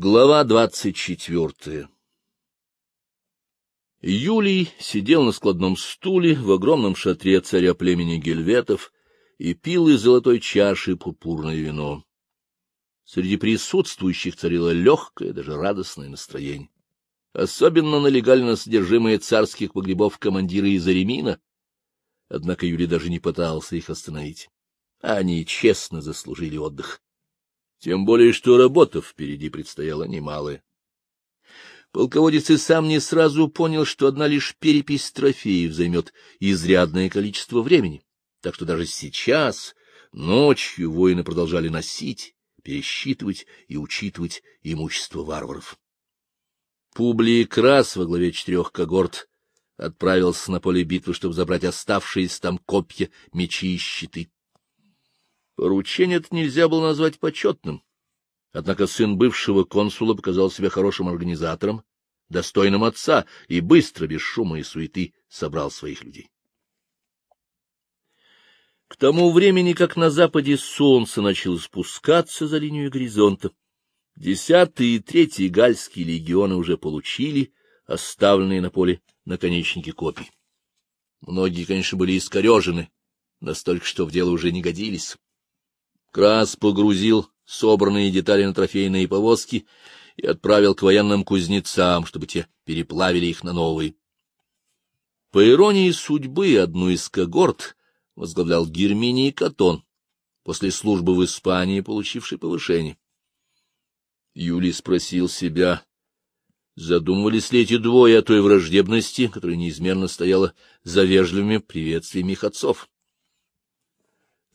Глава двадцать четвертая Юлий сидел на складном стуле в огромном шатре царя племени Гельветов и пил из золотой чаши пурпурное вино. Среди присутствующих царило легкое, даже радостное настроение. Особенно налегали на содержимое царских погребов командира из Аремина, однако Юлий даже не пытался их остановить. Они честно заслужили отдых. Тем более, что работа впереди предстояла немалая. Полководец и сам не сразу понял, что одна лишь перепись трофеев займет изрядное количество времени, так что даже сейчас, ночью, воины продолжали носить, пересчитывать и учитывать имущество варваров. Публий Крас во главе четырех когорт отправился на поле битвы, чтобы забрать оставшиеся там копья, мечи и щиты. Поручение это нельзя было назвать почетным. Однако сын бывшего консула показал себя хорошим организатором, достойным отца, и быстро, без шума и суеты, собрал своих людей. К тому времени, как на западе солнце начало спускаться за линию горизонта, десятый и третий гальские легионы уже получили оставленные на поле наконечники копий. Многие, конечно, были искорежены, настолько, что в дело уже не годились. Крас погрузил собранные детали на трофейные повозки и отправил к военным кузнецам, чтобы те переплавили их на новые. По иронии судьбы, одну из когорт возглавлял Герминий Катон, после службы в Испании, получивший повышение. Юлий спросил себя, задумывались ли эти двое о той враждебности, которая неизменно стояла за вежливыми приветствиями их отцов.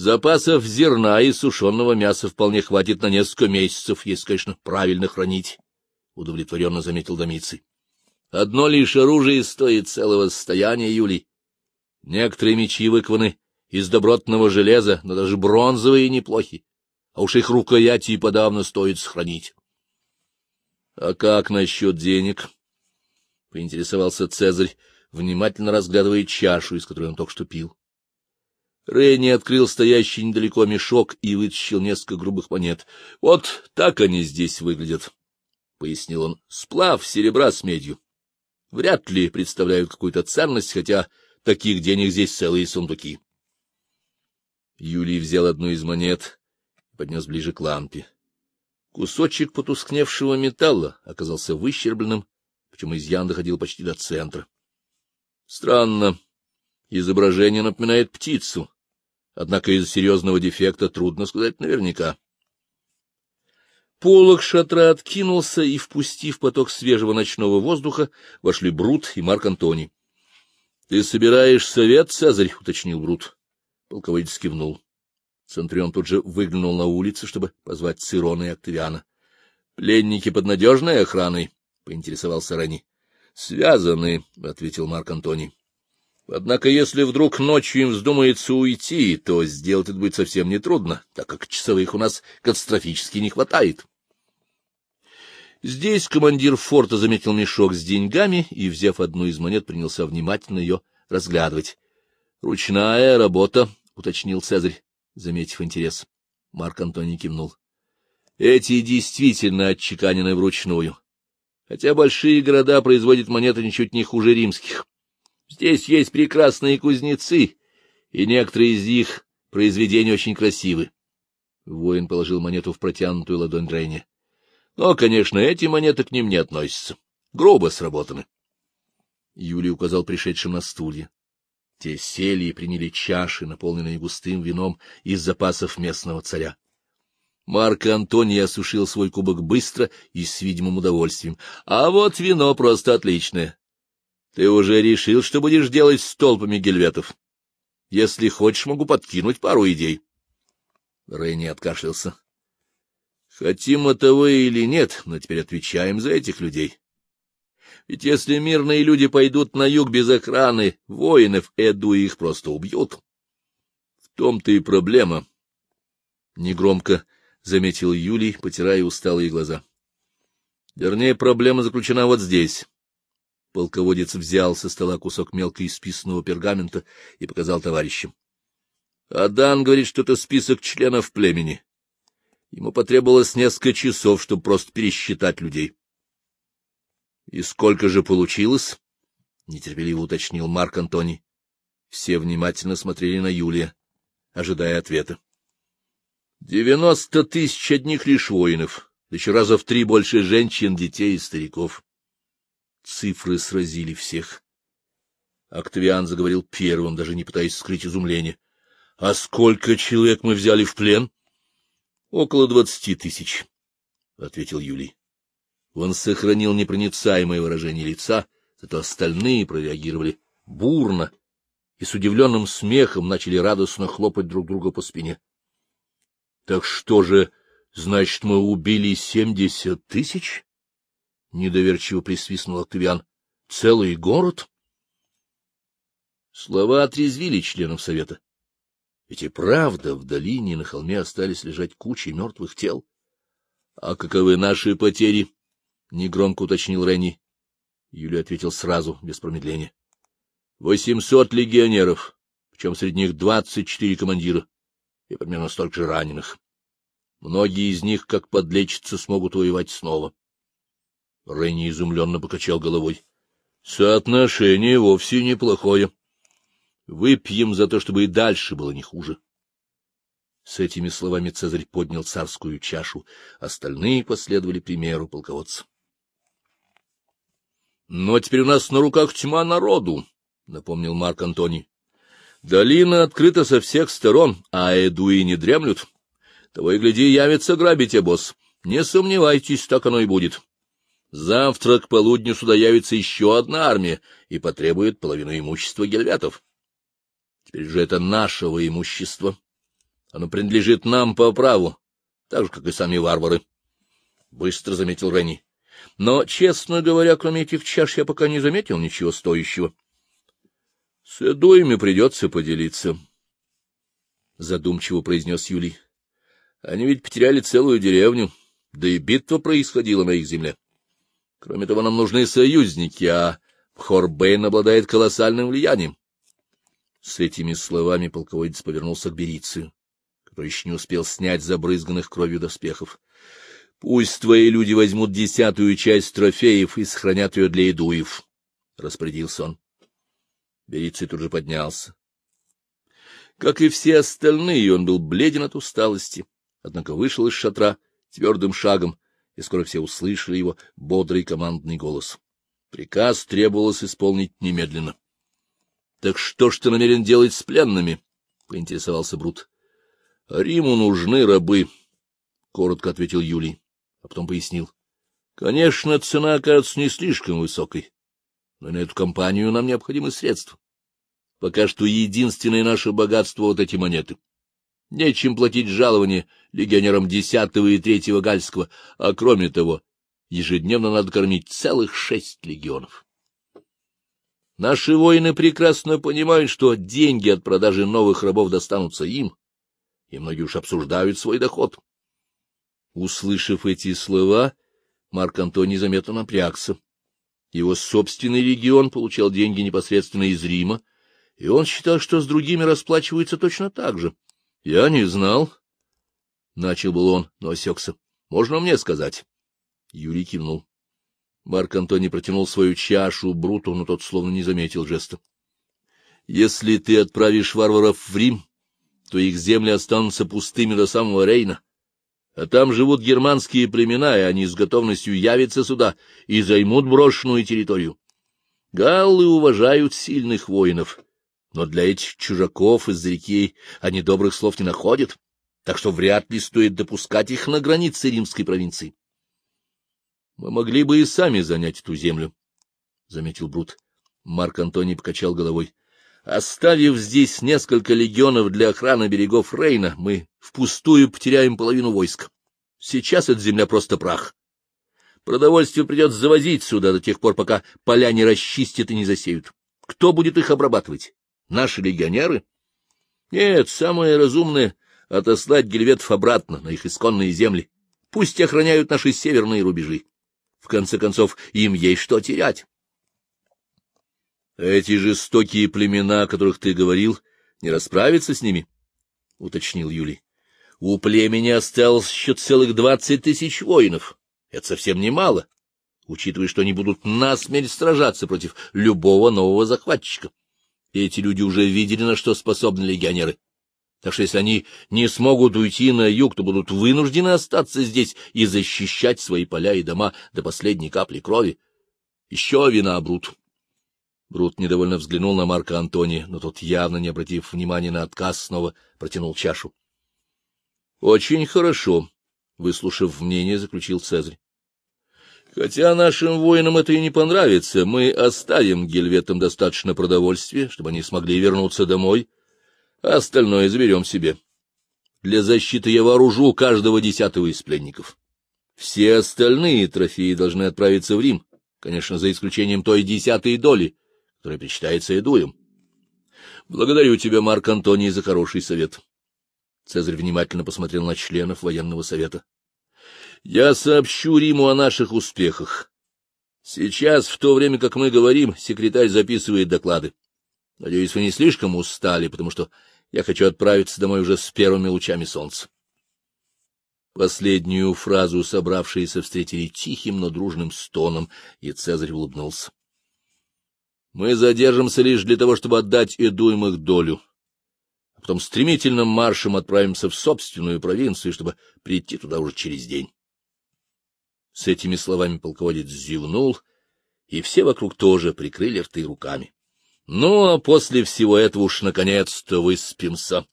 Запасов зерна и сушеного мяса вполне хватит на несколько месяцев, если, конечно, правильно хранить, — удовлетворенно заметил Домиций. Одно лишь оружие стоит целого состояния, Юлий. Некоторые мечи выкованы из добротного железа, но даже бронзовые неплохи, а уж их рукояти подавно стоит сохранить. — А как насчет денег? — поинтересовался Цезарь, внимательно разглядывая чашу, из которой он только что пил. Ренни открыл стоящий недалеко мешок и вытащил несколько грубых монет. — Вот так они здесь выглядят, — пояснил он. — Сплав серебра с медью. Вряд ли представляют какую-то ценность, хотя таких денег здесь целые сундуки. Юлий взял одну из монет и поднес ближе к лампе. Кусочек потускневшего металла оказался выщербленным, причем изъян доходил почти до центра. Странно. Изображение напоминает птицу, однако из серьезного дефекта трудно сказать наверняка. Полок шатра откинулся, и, впустив поток свежего ночного воздуха, вошли Брут и Марк Антоний. — Ты собираешь совет, Цезарь? — уточнил Брут. Полководец кивнул. Центурион тут же выглянул на улицу, чтобы позвать Цирона и Октавиана. — Пленники под надежной охраной? — поинтересовался Ренни. — Связаны, — ответил Марк Антоний. Однако, если вдруг ночью им вздумается уйти, то сделать это будет совсем нетрудно, так как часовых у нас катастрофически не хватает. Здесь командир форта заметил мешок с деньгами и, взяв одну из монет, принялся внимательно ее разглядывать. — Ручная работа, — уточнил Цезарь, заметив интерес. Марк Антоний кивнул. — Эти действительно отчеканены вручную, хотя большие города производят монеты ничуть не хуже римских. Здесь есть прекрасные кузнецы, и некоторые из их произведений очень красивы. Воин положил монету в протянутую ладонь Дрейни. Но, конечно, эти монеты к ним не относятся. Грубо сработаны. Юлий указал пришедшим на стулья. Те сели и приняли чаши, наполненные густым вином из запасов местного царя. Марк Антоний осушил свой кубок быстро и с видимым удовольствием. А вот вино просто отличное. Ты уже решил, что будешь делать с толпами гельветов? Если хочешь, могу подкинуть пару идей. Рейни откашлялся. Хотим мы того или нет, но теперь отвечаем за этих людей. Ведь если мирные люди пойдут на юг без охраны, воинов Эду их просто убьют. В том-то и проблема. Негромко заметил Юлий, потирая усталые глаза. Вернее, проблема заключена вот здесь. Полководец взял со стола кусок мелко исписанного пергамента и показал товарищам. — Адан говорит, что это список членов племени. Ему потребовалось несколько часов, чтобы просто пересчитать людей. — И сколько же получилось? — нетерпеливо уточнил Марк Антоний. Все внимательно смотрели на Юлия, ожидая ответа. — Девяносто тысяч одних лишь воинов, еще раза в три больше женщин, детей и стариков. Цифры сразили всех. Октавиан заговорил первым, даже не пытаясь скрыть изумление. — А сколько человек мы взяли в плен? — Около двадцати тысяч, — ответил Юлий. Он сохранил непроницаемое выражение лица, зато остальные прореагировали бурно и с удивленным смехом начали радостно хлопать друг друга по спине. — Так что же, значит, мы убили семьдесят тысяч? — недоверчиво присвистнул Октавиан. — Целый город? Слова отрезвили членов совета. Ведь и правда в долине на холме остались лежать кучи мертвых тел. — А каковы наши потери? — негромко уточнил Ренни. Юлия ответил сразу, без промедления. — Восемьсот легионеров, причем среди них двадцать четыре командира и примерно столько же раненых. Многие из них, как подлечатся, смогут воевать снова. Ренни изумленно покачал головой. — Соотношение вовсе неплохое. Выпьем за то, чтобы и дальше было не хуже. С этими словами Цезарь поднял царскую чашу, остальные последовали примеру полководца. — Но теперь у нас на руках тьма народу, — напомнил Марк Антоний. — Долина открыта со всех сторон, а эдуи не дремлют. Того и гляди, явится грабить обоз. Не сомневайтесь, так оно и будет. Завтра к полудню сюда явится еще одна армия и потребует половину имущества гельвятов. Теперь же это нашего имущества. Оно принадлежит нам по праву, так же, как и сами варвары. Быстро заметил Ренни. Но, честно говоря, кроме этих чаш я пока не заметил ничего стоящего. С Эдуями придется поделиться, — задумчиво произнес Юлий. Они ведь потеряли целую деревню, да и битва происходила на их земле. Кроме того, нам нужны союзники, а Хорбейн обладает колоссальным влиянием. С этими словами полководец повернулся к Берицию, который еще не успел снять забрызганных кровью доспехов. — Пусть твои люди возьмут десятую часть трофеев и сохранят ее для идуев, — распорядился он. Бериций тут же поднялся. Как и все остальные, он был бледен от усталости, однако вышел из шатра твердым шагом, и скоро все услышали его бодрый командный голос. Приказ требовалось исполнить немедленно. — Так что ж ты намерен делать с пленными? — поинтересовался Брут. — Риму нужны рабы, — коротко ответил Юлий, а потом пояснил. — Конечно, цена окажется не слишком высокой, но на эту компанию нам необходимы средства. Пока что единственное наше богатство — вот эти монеты. Нечем платить жалование легионерам десятого и третьего гальского, а кроме того, ежедневно надо кормить целых шесть легионов. Наши воины прекрасно понимают, что деньги от продажи новых рабов достанутся им, и многие уж обсуждают свой доход. Услышав эти слова, Марк Антоний заметно напрягся. Его собственный регион получал деньги непосредственно из Рима, и он считал, что с другими расплачиваются точно так же. — Я не знал. — начал был он, но осекся. — Можно мне сказать? Юрий кивнул. Марк Антоний протянул свою чашу Бруту, но тот словно не заметил жеста. — Если ты отправишь варваров в Рим, то их земли останутся пустыми до самого Рейна. А там живут германские племена, и они с готовностью явятся сюда и займут брошенную территорию. Галлы уважают сильных воинов, но для этих чужаков из-за реки они добрых слов не находят, так что вряд ли стоит допускать их на границе римской провинции. Мы могли бы и сами занять эту землю, — заметил Брут. Марк Антоний покачал головой. Оставив здесь несколько легионов для охраны берегов Рейна, мы впустую потеряем половину войск. Сейчас эта земля просто прах. Продовольствие придется завозить сюда до тех пор, пока поля не расчистят и не засеют. Кто будет их обрабатывать? Наши легионеры? Нет, самое разумное — отослать гельветов обратно на их исконные земли. Пусть охраняют наши северные рубежи. В конце концов, им есть что терять. Эти жестокие племена, о которых ты говорил, не расправятся с ними? — уточнил Юлий. У племени осталось еще целых двадцать тысяч воинов. Это совсем немало, учитывая, что они будут насмерть сражаться против любого нового захватчика. Эти люди уже видели, на что способны легионеры. Так что если они не смогут уйти на юг, то будут вынуждены остаться здесь и защищать свои поля и дома до последней капли крови. Еще вина, Брут. Брут недовольно взглянул на Марка Антония, но тот, явно не обратив внимания на отказ, снова протянул чашу. — Очень хорошо, — выслушав мнение, заключил Цезарь. — Хотя нашим воинам это и не понравится, мы оставим гельветам достаточно продовольствия, чтобы они смогли вернуться домой — а остальное заберем себе. Для защиты я вооружу каждого десятого из пленников. Все остальные трофеи должны отправиться в Рим, конечно, за исключением той десятой доли, которая причитается Эдуем. Благодарю тебя, Марк Антоний, за хороший совет. Цезарь внимательно посмотрел на членов военного совета. Я сообщу Риму о наших успехах. Сейчас, в то время, как мы говорим, секретарь записывает доклады. Надеюсь, вы не слишком устали, потому что я хочу отправиться домой уже с первыми лучами солнца. Последнюю фразу собравшиеся встретили тихим, но дружным стоном, и Цезарь улыбнулся. — Мы задержимся лишь для того, чтобы отдать Эдуем их долю, а потом стремительным маршем отправимся в собственную провинцию, чтобы прийти туда уже через день. С этими словами полководец зевнул, и все вокруг тоже прикрыли рты руками. Ну, а после всего этого уж наконец-то выспимся.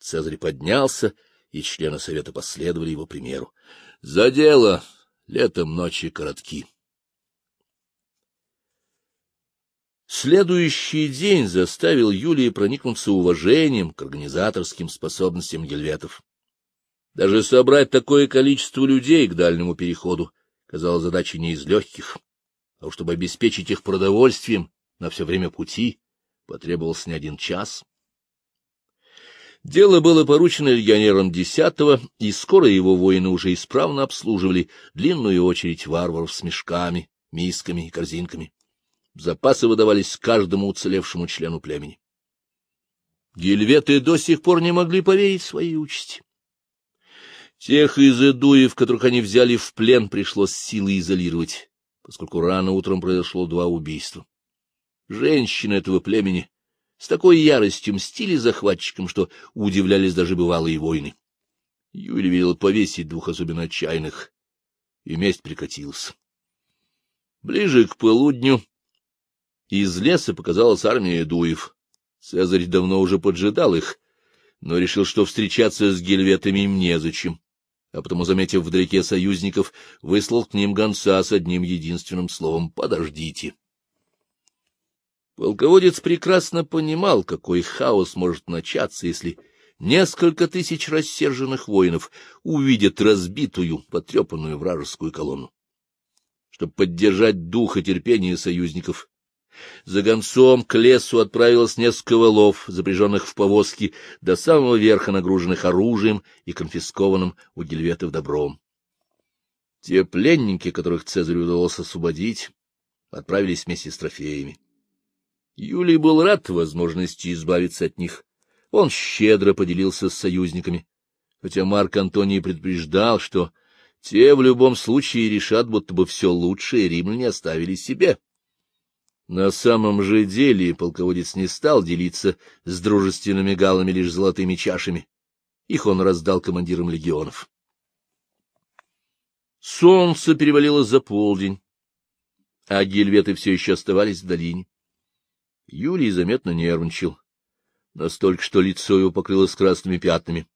Цезарь поднялся, и члены совета последовали его примеру. За дело летом ночи коротки. Следующий день заставил Юлия проникнуться уважением к организаторским способностям гельветов. Даже собрать такое количество людей к дальнему переходу казалось задачей не из легких, а чтобы обеспечить их продовольствием на все время пути потребовался не один час. Дело было поручено легионерам десятого, и скоро его воины уже исправно обслуживали длинную очередь варваров с мешками, мисками и корзинками. Запасы выдавались каждому уцелевшему члену племени. Гельветы до сих пор не могли поверить своей участи. Тех из Эдуев, которых они взяли в плен, пришлось силой изолировать, поскольку рано утром произошло два убийства. Женщины этого племени с такой яростью мстили захватчикам, что удивлялись даже бывалые войны. Юлия велел повесить двух особенно отчаянных, и месть прекратилась. Ближе к полудню из леса показалась армия дуев. Цезарь давно уже поджидал их, но решил, что встречаться с гельветами им незачем, а потому, заметив вдалеке союзников, выслал к ним гонца с одним единственным словом «подождите». Полководец прекрасно понимал, какой хаос может начаться, если несколько тысяч рассерженных воинов увидят разбитую, потрепанную вражескую колонну. Чтобы поддержать дух и терпение союзников, за гонцом к лесу отправилось несколько волов, запряженных в повозки, до самого верха нагруженных оружием и конфискованным у гельветов добром. Те пленники, которых Цезарю удалось освободить, отправились вместе с трофеями. Юлий был рад возможности избавиться от них. Он щедро поделился с союзниками, хотя Марк Антоний предупреждал, что те в любом случае решат, будто бы все лучшее римляне оставили себе. На самом же деле полководец не стал делиться с дружественными галами лишь золотыми чашами. Их он раздал командирам легионов. Солнце перевалило за полдень, а гельветы все еще оставались в долине. Юлий заметно нервничал, настолько, что лицо его покрылось красными пятнами.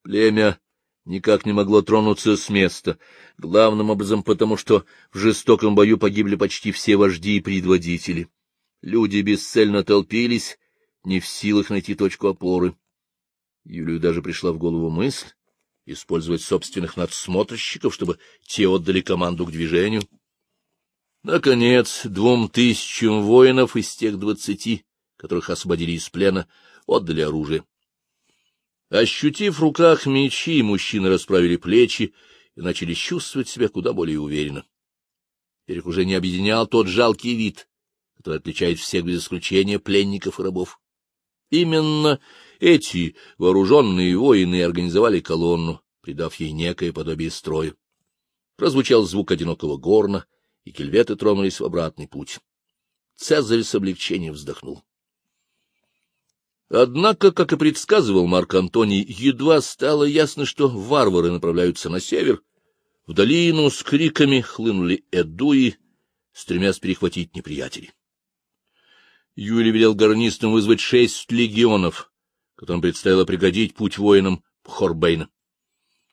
Племя никак не могло тронуться с места, главным образом потому, что в жестоком бою погибли почти все вожди и предводители. Люди бесцельно толпились, не в силах найти точку опоры. Юлию даже пришла в голову мысль использовать собственных надсмотрщиков, чтобы те отдали команду к движению. Наконец, двум тысячам воинов из тех двадцати, которых освободили из плена, отдали оружие. Ощутив в руках мечи, мужчины расправили плечи и начали чувствовать себя куда более уверенно. Теперь уже не объединял тот жалкий вид, который отличает всех без исключения пленников и рабов. Именно Эти вооруженные воины организовали колонну, придав ей некое подобие строя. Прозвучал звук одинокого горна, и кельветы тронулись в обратный путь. Цезарь с облегчением вздохнул. Однако, как и предсказывал Марк Антоний, едва стало ясно, что варвары направляются на север, в долину с криками хлынули эдуи, стремясь перехватить неприятелей. Юлий велел гарнистам вызвать шесть легионов, которым предстояло пригодить путь воинам Хорбейна.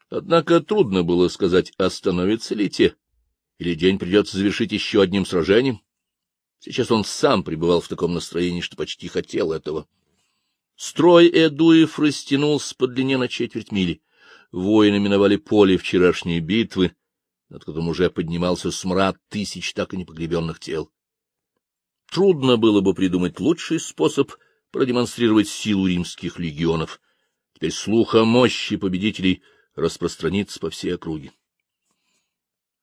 Однако трудно было сказать, остановятся ли те, или день придется завершить еще одним сражением. Сейчас он сам пребывал в таком настроении, что почти хотел этого. Строй Эдуев растянулся по длине на четверть мили. Воины миновали поле вчерашней битвы, над которым уже поднимался смрад тысяч так и непогребенных тел. Трудно было бы придумать лучший способ продемонстрировать силу римских легионов. Теперь слух о мощи победителей распространится по всей округе.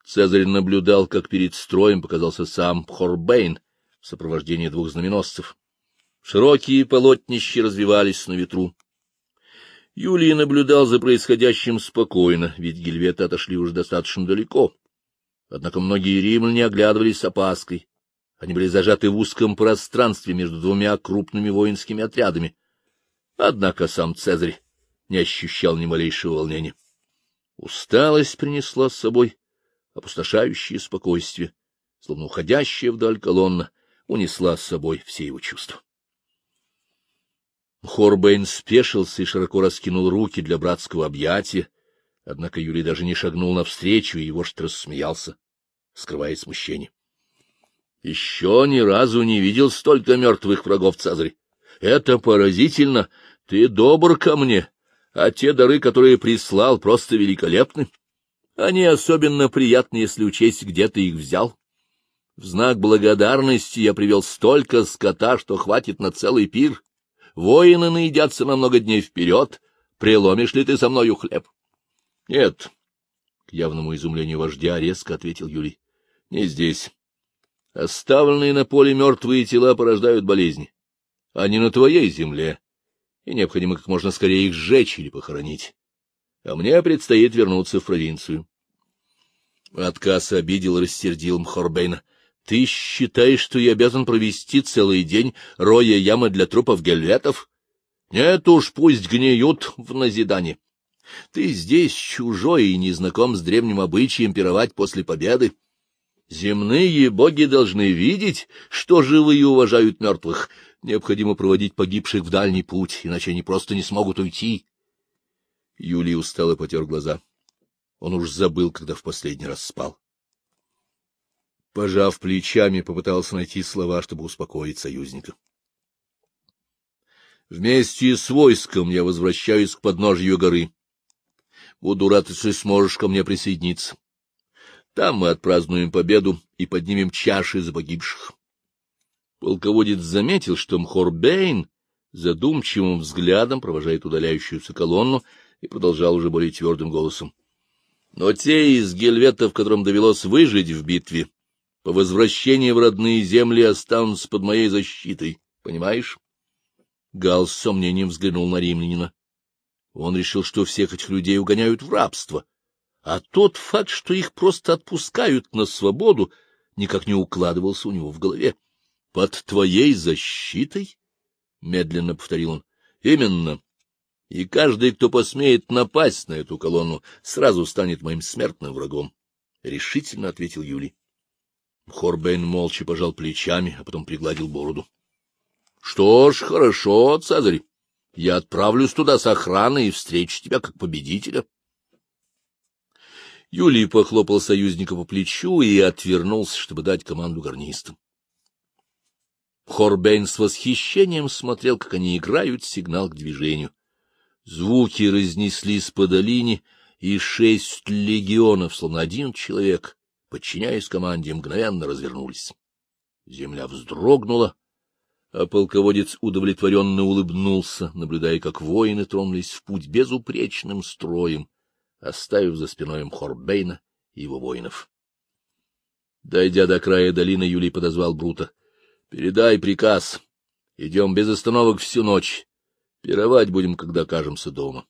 Цезарь наблюдал, как перед строем показался сам Хорбейн в сопровождении двух знаменосцев. Широкие полотнища развивались на ветру. Юлий наблюдал за происходящим спокойно, ведь гельветы отошли уже достаточно далеко. Однако многие римляне оглядывались с опаской. Они были зажаты в узком пространстве между двумя крупными воинскими отрядами. Однако сам Цезарь не ощущал ни малейшего волнения. Усталость принесла с собой опустошающее спокойствие, словно уходящая вдаль колонна унесла с собой все его чувства. Хорбейн спешился и широко раскинул руки для братского объятия, однако Юрий даже не шагнул навстречу, и его что рассмеялся, скрывая смущение. — Еще ни разу не видел столько мертвых врагов, Цезарь. Это поразительно. Ты добр ко мне, а те дары, которые прислал, просто великолепны. Они особенно приятны, если учесть, где ты их взял. В знак благодарности я привел столько скота, что хватит на целый пир. Воины наедятся на много дней вперед. Преломишь ли ты со мною хлеб? — Нет, — к явному изумлению вождя резко ответил Юрий. — Не здесь. Оставленные на поле мертвые тела порождают болезни. Они на твоей земле, и необходимо как можно скорее их сжечь или похоронить. А мне предстоит вернуться в провинцию. Отказ обидел и рассердил Мхорбейна. Ты считаешь, что я обязан провести целый день, роя ямы для трупов гельветов? Нет уж, пусть гниют в назидание. Ты здесь чужой и не знаком с древним обычаем пировать после победы. Земные боги должны видеть, что живые уважают мертвых. Необходимо проводить погибших в дальний путь, иначе они просто не смогут уйти. Юлий устало потер глаза. Он уж забыл, когда в последний раз спал. Пожав плечами, попытался найти слова, чтобы успокоить союзника. Вместе с войском я возвращаюсь к подножью горы. Буду рад, если сможешь ко мне присоединиться. Там мы отпразднуем победу и поднимем чаши за погибших. Полководец заметил, что Мхорбейн задумчивым взглядом провожает удаляющуюся колонну и продолжал уже более твердым голосом. Но те из гельветов, которым довелось выжить в битве, по возвращении в родные земли останутся под моей защитой, понимаешь? Гал с сомнением взглянул на римлянина. Он решил, что всех этих людей угоняют в рабство, а тот факт, что их просто отпускают на свободу, никак не укладывался у него в голове. — Под твоей защитой? — медленно повторил он. — Именно. И каждый, кто посмеет напасть на эту колонну, сразу станет моим смертным врагом, — решительно ответил Юлий. Хорбейн молча пожал плечами, а потом пригладил бороду. — Что ж, хорошо, Цезарь. Я отправлюсь туда с охраной и встречу тебя как победителя. Юлий похлопал союзника по плечу и отвернулся, чтобы дать команду гарнистам. Хорбейн с восхищением смотрел, как они играют сигнал к движению. Звуки разнеслись по долине, и шесть легионов, словно один человек, подчиняясь команде, мгновенно развернулись. Земля вздрогнула, а полководец удовлетворенно улыбнулся, наблюдая, как воины тронулись в путь безупречным строем, оставив за спиной Хорбейна и его воинов. Дойдя до края долины, Юлий подозвал Брута. — Передай приказ. Идем без остановок всю ночь. Пировать будем, когда окажемся дома.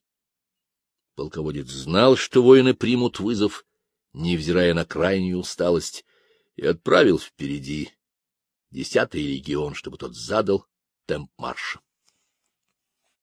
Полководец знал, что воины примут вызов, невзирая на крайнюю усталость, и отправил впереди десятый легион, чтобы тот задал темп марша.